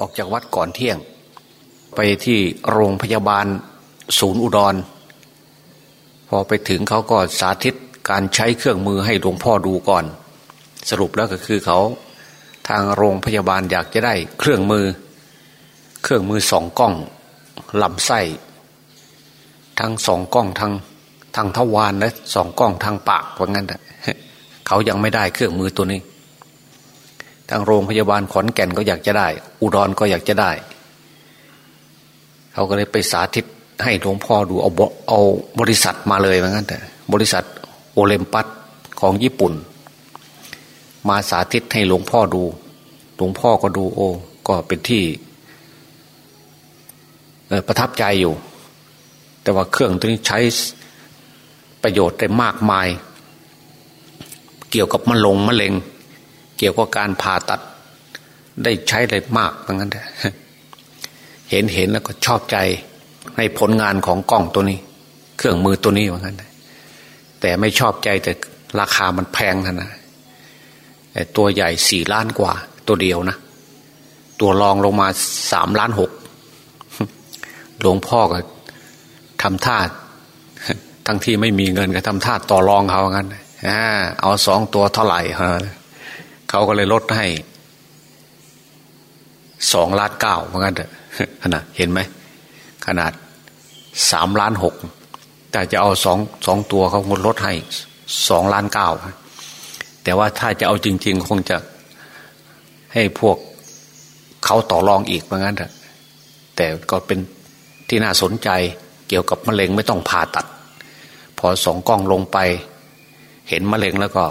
ออกจากวัดก่อนเที่ยง ไปที่โรงพยาบาลศูนย์อุดร พอไปถึงเขาก็สาธิตการใช้เครื่องมือให้หลวงพ่อดูก่อน สรุปแล้วก็คือเขาทางโรงพยาบาลอยากจะได้เครื่องมือ เครื่องมือสองกล้องลำไส้ทั้งสองกล้องทางทางทวารและสองกล้องทางปากว่างั้นเขายังไม่ได้เครื่องมือตัวนี้ ทางโรงพยาบาลขอนแก่นก็อยากจะได้ อุดรก็อยากจะได้ เขาก็เลยไปสาธิตให้หลวงพ่อดูเอาเอาบริษัทมาเลยว่างั้นแต่บริษัทโอเลมปัสของญี่ปุ่น มาสาธิตให้หลวงพ่อดู หลวงพ่อก็ดูโอ้ก็เป็นที่ประทับใจอยู่ แต่ว่าเครื่องตัวนี้ใช้ประโยชน์ได้มากมาย เกี่ยวกับมะลงมะเร็ง เกี่ยวกับการผ่าตัด ได้ใช้ได้มากเหมือนกันเห็นเห็นแล้วก็ชอบใจในผลงานของกล้องตัวนี้ เครื่องมือตัวนี้เหมือนกันแต่ไม่ชอบใจแต่ราคามันแพงท่านะตัวใหญ่สี่ล้านกว่า ตัวเดียวนะ ตัวรองลงมาสามล้านหกหลวงพ่อก็ทำท่าทั้งที่ไม่มีเงินก็ทำท่าต่อรองเขางั้นเอาสองตัวเท่าไหร่ เขาก็เลยลดให้สองล้านเก้าเหมือนกันเถอะขนาดเห็นไหม ขนาดสามล้านหกแต่จะเอาสองสองตัวเขาลดให้สองล้านเก้าแต่ว่าถ้าจะเอาจริง ๆ คงจะให้พวกเขาต่อรองอีกเหมือนกันเถอะแต่ก็เป็นที่น่าสนใจเกี่ยวกับมะเร็งไม่ต้องผ่าตัด พอสองกล้องลงไป เห็นมะเร็งแล้วก็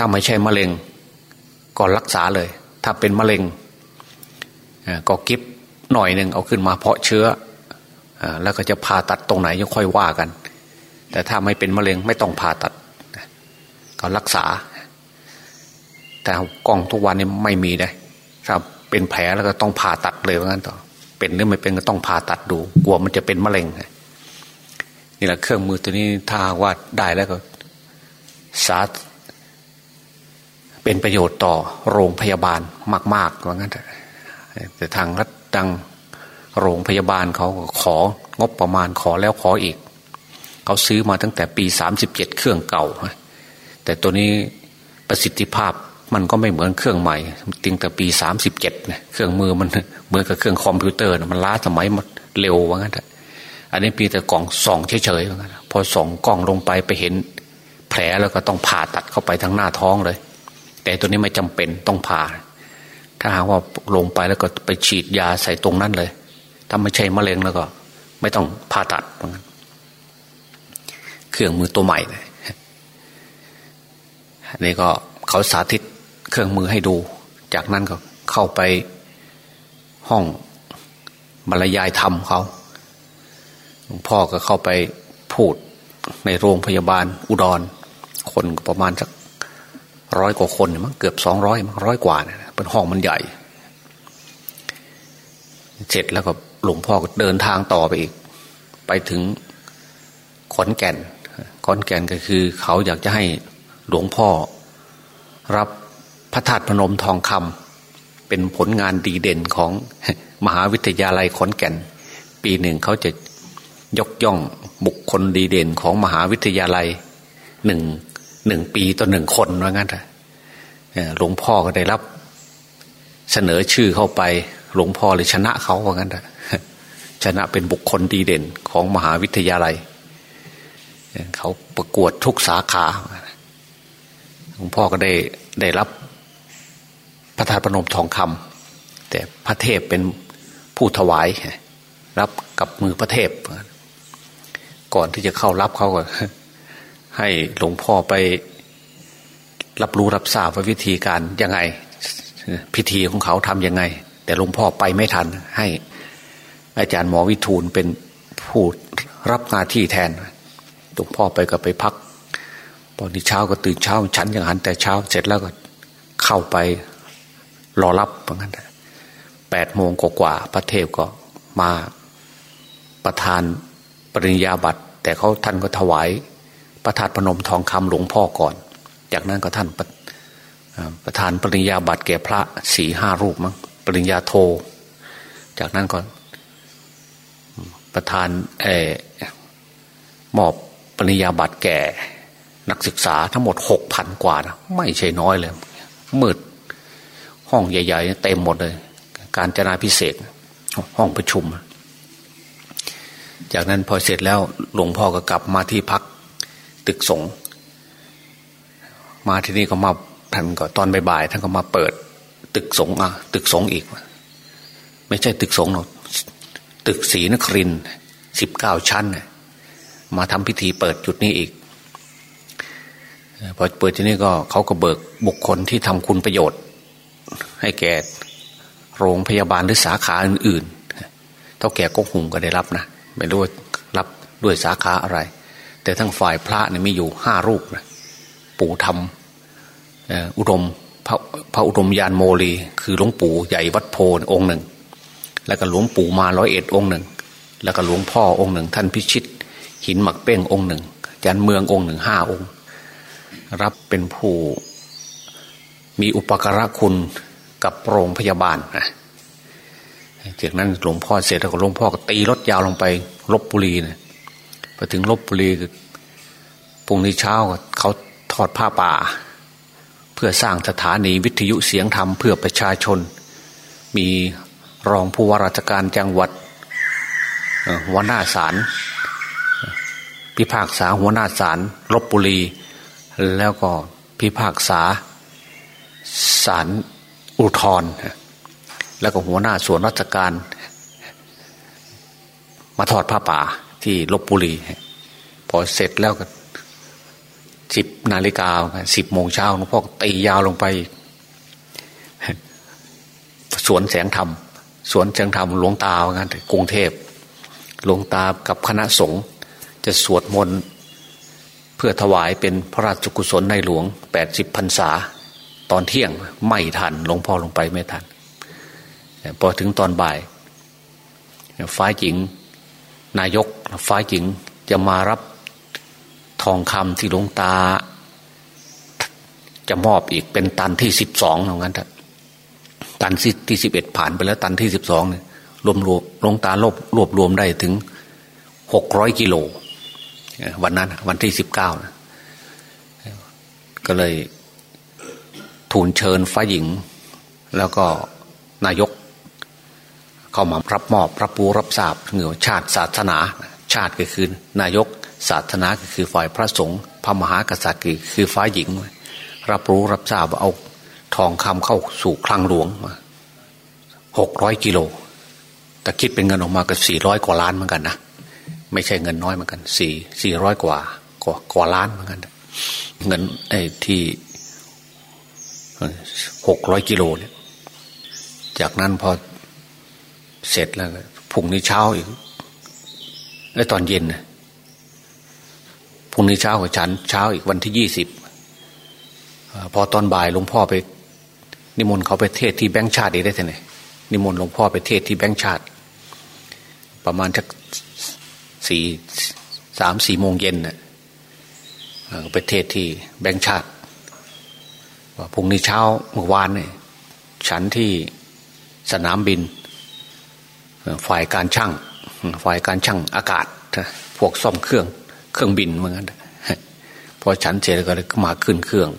ถ้าไม่ใช่มะเร็ง ก็รักษาเลย ถ้าเป็นมะเร็งก็กิฟหน่อยหนึ่งเอาขึ้นมาเพาะเชื้ออแล้วก็จะผ่าตัดตรงไหนยังค่อยว่ากัน แต่ถ้าไม่เป็นมะเร็งไม่ต้องผ่าตัด ก็รักษา แต่กล้องทุกวันนี้ไม่มีเลยถ้าเป็นแผลแล้วก็ต้องผ่าตัดเลยว่างั้นต่อเป็นหรือไม่เป็นก็ต้องผ่าตัดดู กลัวมันจะเป็นมะเร็งนี่แหละเครื่องมือตัวนี้ถ้าว่าได้แล้วก็สา เป็นประโยชน์ต่อโรงพยาบาลมากๆว่างั้นแต่ทางรัฐดังโรงพยาบาลเขาของบประมาณขอแล้วขออีก เขาซื้อมาตั้งแต่ปีสามสิบเจ็ดเครื่องเก่า แต่ตัวนี้ประสิทธิภาพมันก็ไม่เหมือนเครื่องใหม่ติงแต่ปีสามสิบเจ็ดเนี่ยเครื่องมือมันเหมือนกับเครื่องคอมพิวเตอร์มันล้าสมัยมันเร็วว่างั้นอันนี้ปีแต่กล่องส่องเฉยๆว่างั้นพอส่องกล้องลงไปไปเห็น แผลแล้วก็ต้องผ่าตัดเข้าไปทั้งหน้าท้องเลย แต่ตัวนี้ไม่จำเป็นต้องผ่า ถ้าหากว่าลงไปแล้วก็ไปฉีดยาใส่ตรงนั้นเลย ถ้าไม่ใช่มะเร็งแล้วก็ ไม่ต้องผ่าตัดว่างั้นเครื่องมือตัวใหม่เลยนนี้ก็เขาสาธิตเครื่องมือให้ดู จากนั้นก็เข้าไปห้องบรรยายธรรมเขาหลวงพ่อก็เข้าไปพูดในโรงพยาบาลอุดร คนประมาณสัก ร้อยกว่าคนมั้งเกือบสองร้อยมั้งร้อยกว่าเนี่ยเป็นห้องมันใหญ่ เสร็จแล้วก็หลวงพ่อก็เดินทางต่อไปอีก ไปถึงขอนแก่นขอนแก่นก็คือ เขาอยากจะให้หลวงพ่อ รับพระธาตุพนมทองคำเป็นผลงานดีเด่นของมหาวิทยาลัยขอนแก่น ปีหนึ่งเขาจะยกย่องบุคคลดีเด่นของมหาวิทยาลัยหนึ่ง หนึ่งปีต่อหนึ่งคนว่างั้นหลวงพ่อก็ได้รับ เสนอชื่อเข้าไป หลวงพ่อเลยชนะเขาว่างั้นชนะเป็นบุคคลดีเด่นของมหาวิทยาลัย เขาประกวดทุกสาขาหลวงพ่อก็ได้ได้รับพระธาตุพนมทองคำแต่พระเทพเป็นผู้ถวายรับกับมือพระเทพ ก่อนที่จะเข้ารับเขาก็ ให้หลวงพ่อไปรับรู้รับทราบว่าวิธีการยังไง พิธีของเขาทำยังไง แต่หลวงพ่อไปไม่ทัน ให้อาจารย์หมอวิทูลเป็นผู้รับหน้าที่แทนหลวงพ่อไปก็ไปพักตอนที่เช้าก็ตื่นเช้าฉันอย่างนั้นแต่เช้าเสร็จแล้วก็เข้าไปรอรับเหมือนกันแปดโมงกว่าพระเทพก็มาประทานปริญญาบัตร แต่เขาท่านก็ถวาย ประทานพนมทองคำหลวงพ่อก่อน จากนั้นก็ท่านประธานปริญญาบัตรแก่พระสี่ห้ารูปมั้งปริญญาโท จากนั้นก็ประธานเอมอบปริญญาบัตรแก่ นักศึกษาทั้งหมดหกพันกว่านะไม่ใช่น้อยเลยมืดห้องใหญ่ๆเต็มหมดเลย การจนาพิเศษ ห้องประชุม จากนั้นพอเสร็จแล้วหลวงพ่อก็กลับมาที่พัก ตึกสงมาที่นี่ก็มาท่านก็ตอนบ่ายๆท่านก็มาเปิด ตึกสงอะตึกสงอีก ไม่ใช่ตึกสงหรอกตึกศรีนครินสิบเก้าชั้นมาทำพิธีเปิดจุดนี้อีกพอเปิดที่นี่ก็เขาก็เบิกบุคคลที่ทำคุณประโยชน์ ให้แก่โรงพยาบาลหรือสาขาอื่นๆเท่าแก่ก็หุงก็ได้รับนะไม่รู้รับด้วยสาขาอะไร แต่ทั้งฝ่ายพระเนี่ยมีอยู่ห้ารูปนะปู่ทำอุดมพระพระอุดมยานโมลี คือหลวงปู่ใหญ่วัดโพองค์หนึ่ง แล้วก็หลวงปู่มาร้อยเอ็ดองค์หนึ่ง แล้วก็หลวงพ่อองค์หนึ่ง ท่านพิชิต หินหมักเป้งองค์หนึ่งจันเมืององค์หนึ่งห้าองค์ รับเป็นผู้มีอุปการะคุณกับโรงพยาบาลนะจากนั้นหลวงพ่อเสร็จแล้วหลวงพ่อก็ตีรถยาวลงไปลบบุรีนะ พอถึงลบบุรีปุ่งนี้เช้าเขาทอดผ้าป่า เพื่อสร้างสถานีวิทยุเสียงธรรมเพื่อประชาชน มีรองผู้ว่าราชการจังหวัดหัวหน้าศาลพิพากษาหัวหน้าศาลลบบุรี แล้วก็พิพากษาศาลอุทธรแล้วก็หัวหน้าส่วนราชการ มาทอดผ้าป่า ที่ลบบุรีพอเสร็จแล้วก็สิบนาฬิกาสิบโมงเช้าหลวงพ่อตียาวลงไป สวนแสงธรรม สวนแสงธรรมหลวงตาว่างั้นกรุงเทพหลวงตากับคณะสงฆ์จะสวดมนต์เพื่อถวายเป็นพระราชกุศลในหลวงแปดสิบพรรษา ตอนเที่ยงไม่ทันหลวงพ่อลงไปไม่ทัน พอถึงตอนบ่ายฝ่ายหญิงนายก ฝ่ายหญิงจะมารับทองคำที่หลวงตา จะมอบอีกเป็นตันที่สิบสองเหมือนกันตันที่สิบเอ็ดผ่านไปแล้วตันที่สิบสองเนี่ยรวมรวมหลวงตารวบรวบรวมได้ถึงหกร้อยกิโลวันนั้น วันที่สิบเก้านะก็เลยทูลเชิญฝ่ายหญิง แล้วก็นายก เข้ามารับมอบรับรู้รับทราบเงื่อชาติศาสนา ติก็คือนายกศาสนาก็คือฝ่ายพระสงฆ์พระมหากษัตริย์คือฝ่ายหญิง รับรู้รับทราบเอาทองคำเข้าสู่คลังหลวงมาหกร้อยกิโลแต่คิดเป็นเงินออกมาก็สี่ร้อยกว่าล้านเหมือนกันนะไม่ใช่เงินน้อยเหมือนกันสี่สี่ร้อยกว่ากว่ากว่าล้านเหมือนกัน เงินไอ้ที่หกร้อยกิโลเนี่ย จากนั้นพอเสร็จแล้วพรุ่งนี้เช้าอีก ไอ้ตอนเย็นพรุ่งนี้เช้ากับฉันเช้าอีกวันที่ยี่สิบพอตอนบ่ายหลวงพ่อไป นิมนต์เขาไปเทศที่แบงค์ชาติได้ไหมนิมนต์หลวงพ่อไปเทศที่แบงค์ชาติ ประมาณสักสี่สามสี่โมงเย็นเนี่ยไปเทศที่แบงค์ชาติว่าพรุ่งนี้เช้าเมื่อวานเนี่ยฉันที่สนามบิน ฝ่ายการช่าง ฝ่ายการช่างอากาศพวกซ่อมเครื่องเครื่องบินเหมือนกันพอฉันเสร็จก็เลยมาขึ้นเครื่อง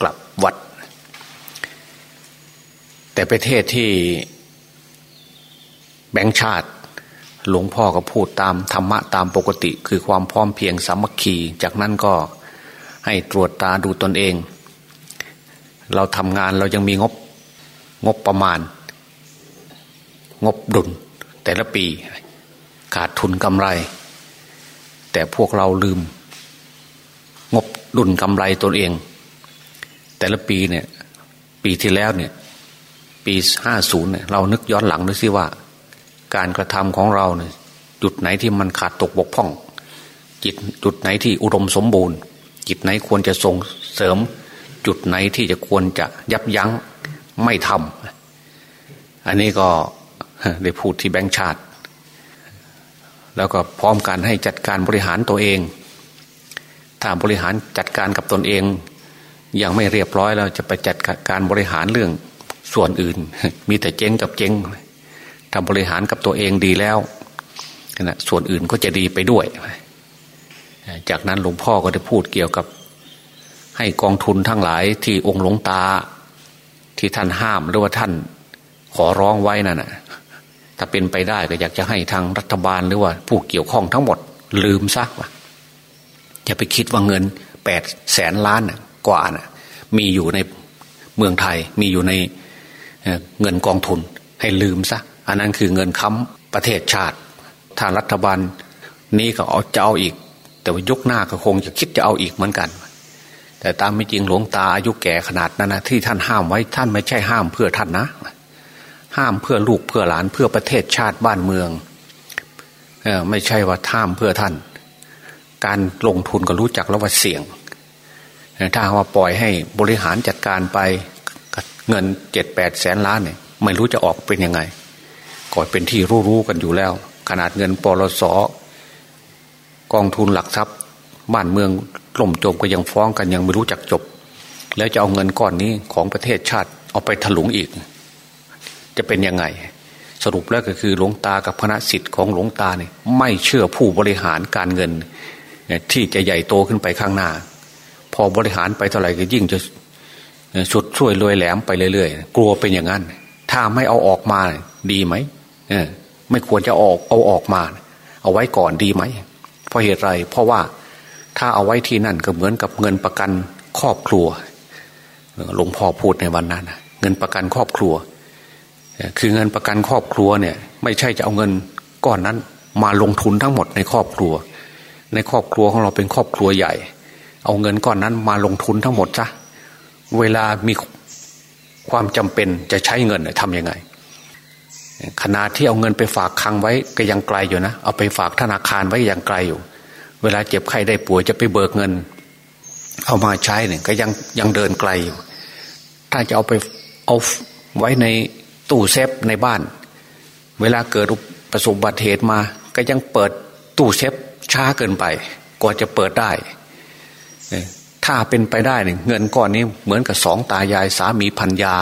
กลับวัด แต่ไปเทศที่แบงค์ชาติหลวงพ่อก็พูดตามธรรมะตามปกติ คือความพร้อมเพียงสามัคคี จากนั้นก็ให้ตรวจตาดูตนเอง เราทำงานเรายังมีงบงบประมาณ งบดุลแต่ละปี ขาดทุนกำไร แต่พวกเราลืม งบดุลกำไรตนเอง แต่ละปีเนี่ย ปีที่แล้วเนี่ย ปีห้าศูนย์เนี่ยเรานึกย้อนหลังดูสิว่า การกระทำของเราเนี่ยจุดไหนที่มันขาดตกบกพร่อง จิตจุดไหนที่อุดมสมบูรณ์ จิตไหนควรจะส่งเสริม จุดไหนที่จะควรจะยับยั้งไม่ทำอันนี้ก็ได้พูดที่แบงค์ชาติ แล้วก็พร้อมกันให้จัดการบริหารตัวเอง ถ้าบริหารจัดการกับตนเองยังไม่เรียบร้อยเราจะไปจัดการบริหารเรื่องส่วนอื่น มีแต่เจ๊งกับเจ๊งทำบริหารกับตัวเองดีแล้วนะส่วนอื่นก็จะดีไปด้วย จากนั้นหลวงพ่อก็ได้พูดเกี่ยวกับ ให้กองทุนทั้งหลายที่องค์หลวงตาที่ท่านห้ามหรือว่าท่านขอร้องไว้นั่นนะ ถ้าเป็นไปได้ก็อยากจะให้ทางรัฐบาลหรือว่า ผู้เกี่ยวข้องทั้งหมด ลืมซะว่าอย่าไปคิดว่าเงินแปดแสนล้านกว่านะมีอยู่ในเมืองไทยมีอยู่ในเงินกองทุน ให้ลืมซะอันนั้นคือเงินค้ำประเทศชาติถ้ารัฐบาลนี้ก็เอาจะเอาอีก แต่ว่ายุคหน้าก็คงจะคิดจะเอาอีกเหมือนกัน แต่ตามไม่จริงหลวงตาอายุแก่ขนาดนั้นนะที่ท่านห้ามไว้ท่านไม่ใช่ห้ามเพื่อท่านนะ ห้ามเพื่อลูกเพื่อหลานเพื่อประเทศชาติบ้านเมืองเออไม่ใช่ว่าห้ามเพื่อท่าน การลงทุนก็รู้จักแล้วว่าเสี่ยง ถ้าว่าปล่อยให้บริหารจัดการไปเงินเจ็ดแปดแสนล้านเนี่ยไม่รู้จะออกเป็นยังไงก็เป็นที่รู้ๆกันอยู่แล้ว ขนาดเงินปลสกองทุนหลักทรัพย์ บ้านเมืองล่มจมก็ยังฟ้องกันยังไม่รู้จักจบ แล้วจะเอาเงินก้อนนี้ของประเทศชาติเอาไปถลุงอีก จะเป็นยังไง สรุปแล้วก็คือหลวงตากับคณะสิทธิ์ของหลวงตาเนี่ยไม่เชื่อผู้บริหารการเงิน ที่จะใหญ่โตขึ้นไปข้างหน้า พอบริหารไปเท่าไหร่ก็ยิ่งจะชุดช่วยรวยแหลมไปเรื่อยๆ กลัวเป็นอย่างนั้น ถ้าไม่เอาออกมาดีไหมไม่ควรจะออกเอาออกมา เอาไว้ก่อนดีไหมเพราะเหตุไร เพราะว่าถ้าเอาไว้ที่นั่นก็เหมือนกับเงินประกันครอบครัวหลวงพ่อพูดในวันนั้นเงินประกันครอบครัว คือเงินประกันครอบครัวเนี่ยไม่ใช่จะเอาเงินก้อนนั้นมาลงทุนทั้งหมดในครอบครัว ในครอบครัวของเราเป็นครอบครัวใหญ่ เอาเงินก้อนนั้นมาลงทุนทั้งหมดจ้ะเวลามีความจำเป็นจะใช้เงินทำยังไงขนาดที่เอาเงินไปฝากคังไว้ก็ยังไกลอยู่นะ เอาไปฝากธนาคารไว้ยังไกลอยู่ เวลาเจ็บไข้ได้ป่วยจะไปเบิกเงิน เอามาใช้เนี่ยก็ยังยังเดินไกลอยู่ ถ้าจะเอาไปเอาไว้ใน ตู้เซฟในบ้าน เวลาเกิดประสบบัติเหตุมา ก็ยังเปิดตู้เซฟช้าเกินไปกว่าจะเปิดได้ ถ้าเป็นไปได้เนี่ยเงินก้อนนี้เหมือนกับสองตายายสามีพันยา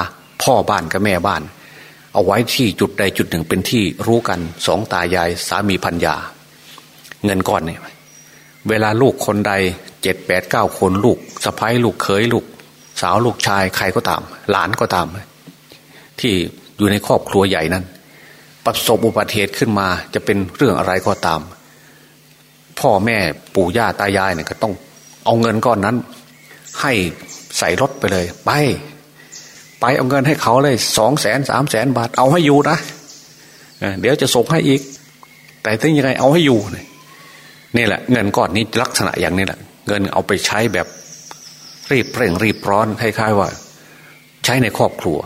พ่อบ้านกับแม่บ้าน เอาไว้ที่จุดใดจุดหนึ่งเป็นที่รู้กันสองตายายสามีพันยา เงินก้อนเนี่ยเวลาลูกคนใดเจ็ดแปดเก้าคนลูกสะพ้ายลูกเขยลูก สาวลูกชายใครก็ตาม หลานก็ตาม ที่ อยู่ในครอบครัวใหญ่นั้น ประสบอุบัติเหตุขึ้นมาจะเป็นเรื่องอะไรก็ตาม พ่อแม่ปู่ย่าตายายเนี่ยก็ต้องเอาเงินก้อนนั้น ให้ใส่รถไปเลย ไป ไปเอาเงินให้เขาเลยสองแสนสามแสนบาท เอาให้อยู่นะเดี๋ยวจะส่งให้อีก แต่ถึงยังไงเอาให้อยู่นี่แหละ เงินก้อนนี้ลักษณะอย่างนี้แหละ เงินเอาไปใช้แบบรีบเร่งรีบร้อนคล้ายๆว่า ใช้ในครอบครัว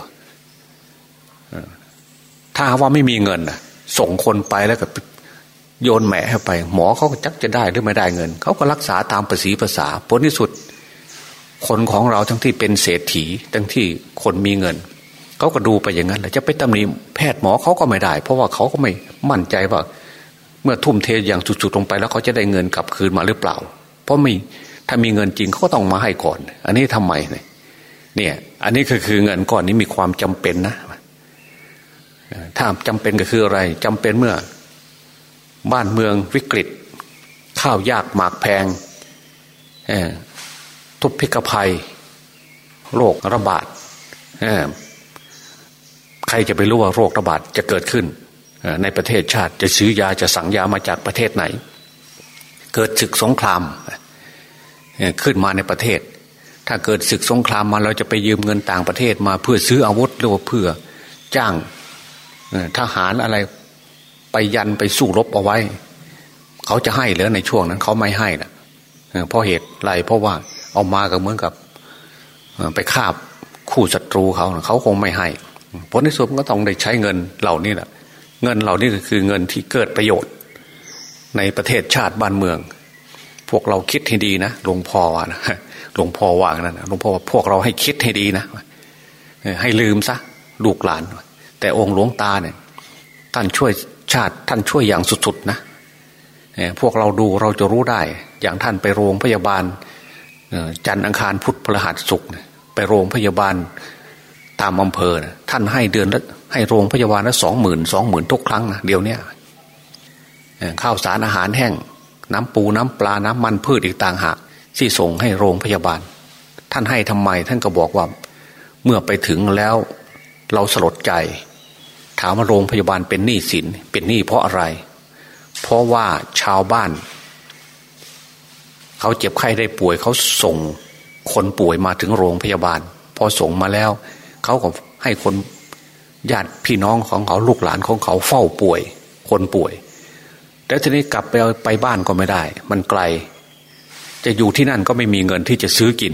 ถ้าว่าไม่มีเงินส่งคนไปแล้วก็โยนแหมให้ไป หมอเขาก็จักจะได้หรือไม่ได้เงินเขาก็รักษาตามภาษีภาษาผลที่สุด คนของเราทั้งที่เป็นเศรษฐีทั้งที่คนมีเงินเขาก็ดูไปอย่างนั้นแหละจะไปตำหนิแพทย์หมอเขาก็ไม่ได้ เพราะว่าเขาก็ไม่มั่นใจว่า เมื่อทุ่มเทอย่างสุดๆลงไปแล้วเขาจะได้เงินกลับคืนมาหรือเปล่า เพราะมีถ้ามีเงินจริงเขาก็ต้องมาให้ก่อน อันนี้ทำไมเนี่ย อันนี้คือคือเงินก่อนนี้มีความจำเป็นนะ ถ้าจำเป็นก็คืออะไรจำเป็นเมื่อ บ้านเมืองวิกฤต ข้าวยากหมากแพงทุพพิกภัย โรคระบาดใครจะไปรู้ว่าโรคระบาดจะเกิดขึ้นในประเทศชาติจะซื้อยาจะสั่งยามาจากประเทศไหน เกิดศึกสงครามขึ้นมาในประเทศ ถ้าเกิดศึกสงครามมาเราจะไปยืมเงินต่างประเทศมาเพื่อซื้ออาวุธหรือว่าเพื่อจ้าง ทหารอะไรไปยันไปสู้รบเอาไว้ เขาจะให้หรือในช่วงนั้น เขาไม่ให้นะเพราะเหตุไรเพราะว่าเอามาก็เหมือนกับไปคาบคู่ศัตรูเขาเขาคงไม่ให้ผลในสุดก็ต้องได้ใช้เงินเหล่านี้แหละเงินเหล่านี้ก็คือเงินที่เกิดประโยชน์ ในประเทศชาติบ้านเมือง พวกเราคิดให้ดีนะหลวงพ่อว่านะหลวงพ่อว่างนั่นหลวงพ่อว่าพวกเราให้คิดให้ดีนะให้ลืมซะลูกหลาน แต่องค์หลวงตาเนี่ย ท่านช่วยชาติท่านช่วยอย่างสุดๆนะพวกเราดูเราจะรู้ได้ อย่างท่านไปโรงพยาบาลจันทร์อังคารพุธพฤหัสศุกร์ไปโรงพยาบาลตามอำเภอท่านให้เดือนละให้โรงพยาบาลละสองหมื่นสองหมื่นทุกครั้งนะเดี๋ยวนี้ข้าวสารอาหารแห้ง น้ำปูน้ำปลาน้ำมันพืชอีกต่างหากที่ส่งให้โรงพยาบาล ท่านให้ทำไมท่านก็บอกว่า เมื่อไปถึงแล้ว เราสลดใจ ถามว่าโรงพยาบาลเป็นหนี้สินเป็นหนี้เพราะอะไร เพราะว่าชาวบ้าน เขาเจ็บไข้ได้ป่วยเขาส่งคนป่วยมาถึงโรงพยาบาล พอส่งมาแล้ว เขาก็ให้คนญาติพี่น้องของเขาลูกหลานของเขาเฝ้าป่วย คนป่วยแล้วทีนี้กลับไปไปบ้านก็ไม่ได้ มันไกล จะอยู่ที่นั่นก็ไม่มีเงินที่จะซื้อกิน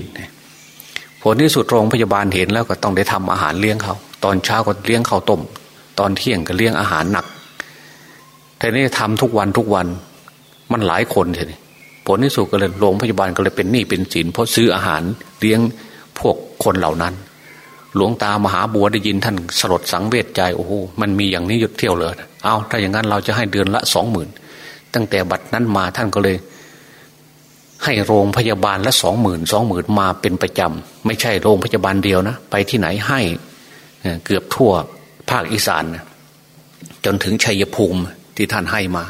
ผลที่สุดโรงพยาบาลเห็นแล้วก็ต้องได้ทำอาหารเลี้ยงเขา ตอนเช้าก็เลี้ยงข้าวต้ม ตอนเที่ยงก็เลี้ยงอาหารหนักแต่นี่ทำทุกวันทุกวันมันหลายคนเลยผลที่สุดก็เลยโรงพยาบาลก็เลยเป็นหนี้เป็นสินเพราะซื้ออาหารเลี้ยงพวกคนเหล่านั้น หลวงตามหาบัวได้ยินท่านสลดสังเวชใจโอ้โหมันมีอย่างนี้หยุดเที่ยวเลยเอาถ้าอย่างนั้นเราจะให้เดือนละสองหมื่นตั้งแต่บัดนั้นมาท่านก็เลย ให้โรงพยาบาลละสองหมื่นสองหมื่นมาเป็นประจำไม่ใช่โรงพยาบาลเดียวนะ ไปที่ไหนให้เกือบทั่ว ภาคอีสานจนถึงชัยภูมิที่ท่านให้มา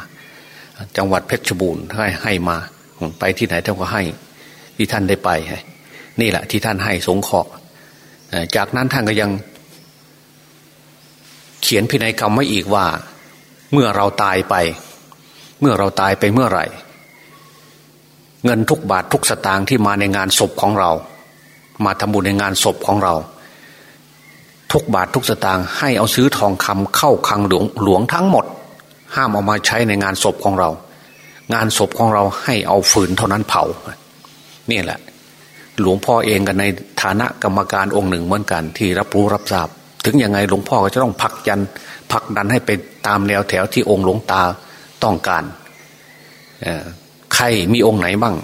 จังหวัดเพชรบูรณ์ให้ให้มา ไปที่ไหนท่านก็ให้ ที่ท่านได้ไป นี่แหละ ที่ท่านให้สงเคราะห์จากนั้นท่านก็ยัง เขียนพินัยกรรมไว้อีกว่า เมื่อเราตายไป เมื่อเราตายไปเมื่อไหร่ เงินทุกบาททุกสตางค์ที่มาในงานศพของเรา มาทำบุญในงานศพของเรา ทุกบาททุกสตางค์ให้เอาซื้อทองคำเข้าคลังหลวงหลวงทั้งหมด ห้ามเอามาใช้ในงานศพของเรา งานศพของเราให้เอาฝืนเท่านั้นเผานี่แหละ หลวงพ่อเองกันในฐานะกรรมการองค์หนึ่งเหมือนกันที่รับรู้รับทราบ ถึงยังไงหลวงพ่อก็จะต้องพักยันพักดันให้ไปตามแนวแถวที่องค์หลวงตาต้องการใครมีองค์ไหนบ้าง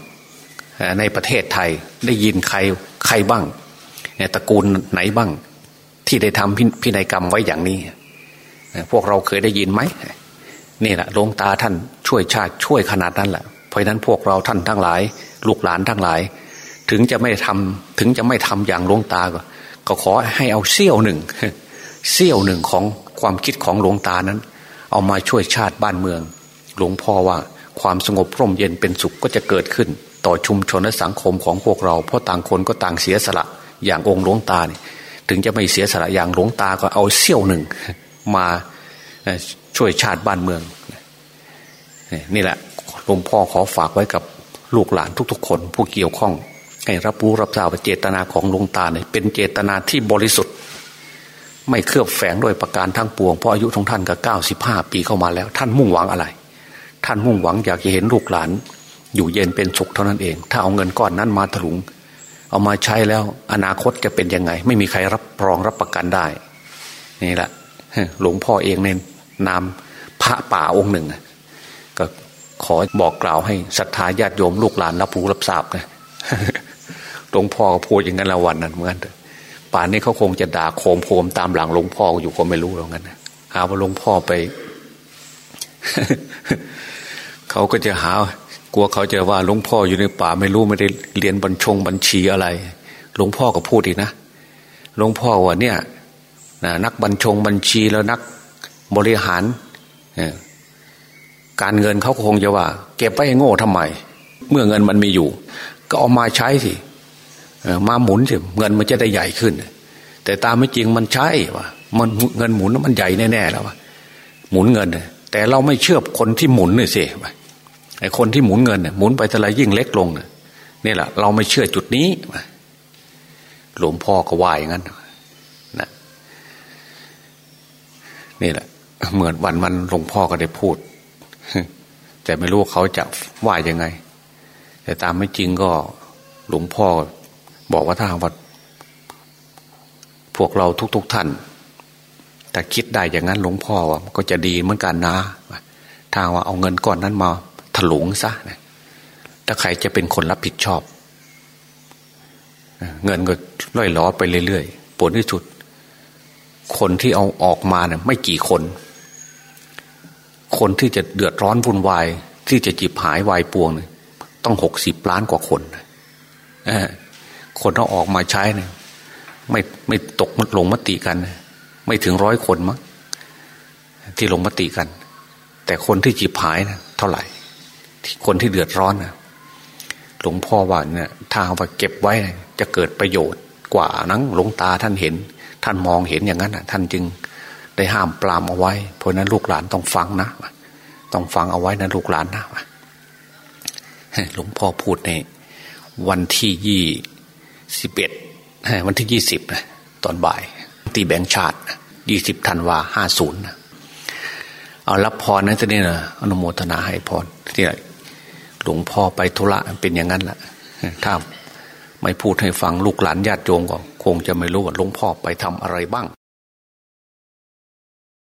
ในประเทศไทยได้ยินใครใครบ้างตระกูลไหนบ้าง ที่ได้ทำพินัยกรรมไว้อย่างนี้ พวกเราเคยได้ยินไหมนี่แหละหลวงตาท่านช่วยชาติช่วยขนาดนั้นแหละเพราะนั้นพวกเราท่านทั้งหลาย ลูกหลานทั้งหลาย ถึงจะไม่ทำถึงจะไม่ทำอย่างหลวงตาก็ก็ขอให้เอาเสี้ยวหนึ่งเสี้ยวหนึ่งของความคิดของหลวงตานั้น เอามาช่วยชาติบ้านเมือง หลวงพ่อว่าความสงบร่มเย็นเป็นสุขก็จะเกิดขึ้น ต่อชุมชนและสังคมของพวกเราเพราะต่างคนก็ต่างเสียสละอย่างองค์หลวงตาเนี่ย ถึงจะไม่เสียสละอย่างหลวงตาก็เอาเสี้ยวหนึ่งมาช่วยชาติบ้านเมือง นี่แหละหลวงพ่อขอฝากไว้กับลูกหลานทุก ๆ คนผู้เกี่ยวข้อง ให้รับรู้รับทราบเจตนาของหลวงตาเนี่ยเป็นเจตนาที่บริสุทธิ์ ไม่เคลือบแฝงด้วยประการทั้งปวงเพราะอายุของท่านก็เก้าสิบห้าปีเข้ามาแล้ว ท่านมุ่งหวังอะไร ท่านมุ่งหวังอยากจะเห็นลูกหลาน อยู่เย็นเป็นสุขเท่านั้นเอง ถ้าเอาเงินก้อนนั้นมาถลุง เอามาใช้แล้ว อนาคตจะเป็นยังไง ไม่มีใครรับรองรับประกันได้ นี่แหละหลวงพ่อเองในนามพระป่าองค์หนึ่งก็ขอบอกกล่าวให้ศรัทธาญาติโยมลูกหลานรับรู้รับทราบนะหลวงพ่อก็พูดอย่างนั้นละวันนั้นเหมือนกันป่านนี้เขาคงจะด่าโคมโคมตามหลังหลวงพ่ออยู่ก็ไม่รู้แล้วกันหาว่าหลวงพ่อไป เขาก็จะหา กลัวเขาจะว่าหลวงพ่ออยู่ในป่าไม่รู้ไม่ได้เรียนบัญชงบัญชีอะไร หลวงพ่อก็พูดอีกนะหลวงพ่อว่าเนี่ยนักบัญชงบัญชีแล้วนักบริหารการเงินเขาคงจะว่า เก็บไว้โง่ทำไม เมื่อเงินมันมีอยู่ ก็เอามาใช้สิมาหมุนสิเงินมันจะได้ใหญ่ขึ้น แต่ตามไม่จริงมันใช่ว่ามันเงินหมุนมันใหญ่แน่ๆแล้วว่าหมุนเงินแต่เราไม่เชื่อคนที่หมุนเนี่ยสิ ไอ้คนที่หมุนเงินเนี่ยหมุนไปแต่ละยิ่งเล็กลงเนี่ยนี่แหละเราไม่เชื่อจุดนี้ หลวงพ่อก็ว่าอย่างนั้นนะนี่แหละ เหมือนวันมันหลวงพ่อก็ได้พูด แต่ไม่รู้เขาจะว่ายังไง แต่ตามไม่จริงก็หลวงพ่อบอกว่าถ้าว่าพวกเราทุกๆทท่านแต่คิดได้อย่างนั้นหลวงพ่อว่าก็จะดีเหมือนกันนะถ้าว่าเอาเงินก้อนนั้นมา ถลุงซะนะถ้าใครจะเป็นคนรับผิดชอบ เงินก็ล่อยล้อไปเรื่อยๆผลที่สุด คนที่เอาออกมาเนี่ยไม่กี่คน คนที่จะเดือดร้อนวุ่นวาย ที่จะจีบหายวายปวงเนี่ยต้องหกสิบล้านกว่าคนคนเอาออกมาใช้เนี่ยไม่ไม่ตกลงมติกัน ไม่ถึงร้อยคนมั้งที่ลงมติกัน แต่คนที่จีบหายนะเท่าไหร่ คนที่เดือดร้อนนะหลวงพ่อว่าเนี่ยถ้าเอาไปเก็บไว้จะเกิดประโยชน์กว่านั้นหลวงตาท่านเห็น ท่านมองเห็นอย่างนั้นท่านจึงได้ห้ามปรามเอาไว้ เพราะนั้นลูกหลานต้องฟังนะ ต้องฟังเอาไว้นะลูกหลานนะหลวงพ่อพูดในวันที่ยี่สิบเอ็ดวันที่ยี่สิบตอนบ่าย ตีแบงชาติยี่สิบธันวาห้าศูนย์เอารับพรนะทีนี้นะอนุโมทนาให้พรที่ หลวงพ่อไปธุระเป็นอย่างนั้นแหละถ้าไม่พูดให้ฟังลูกหลานญาติโยมก็คงจะไม่รู้ว่าหลวงพ่อไปทำอะไรบ้าง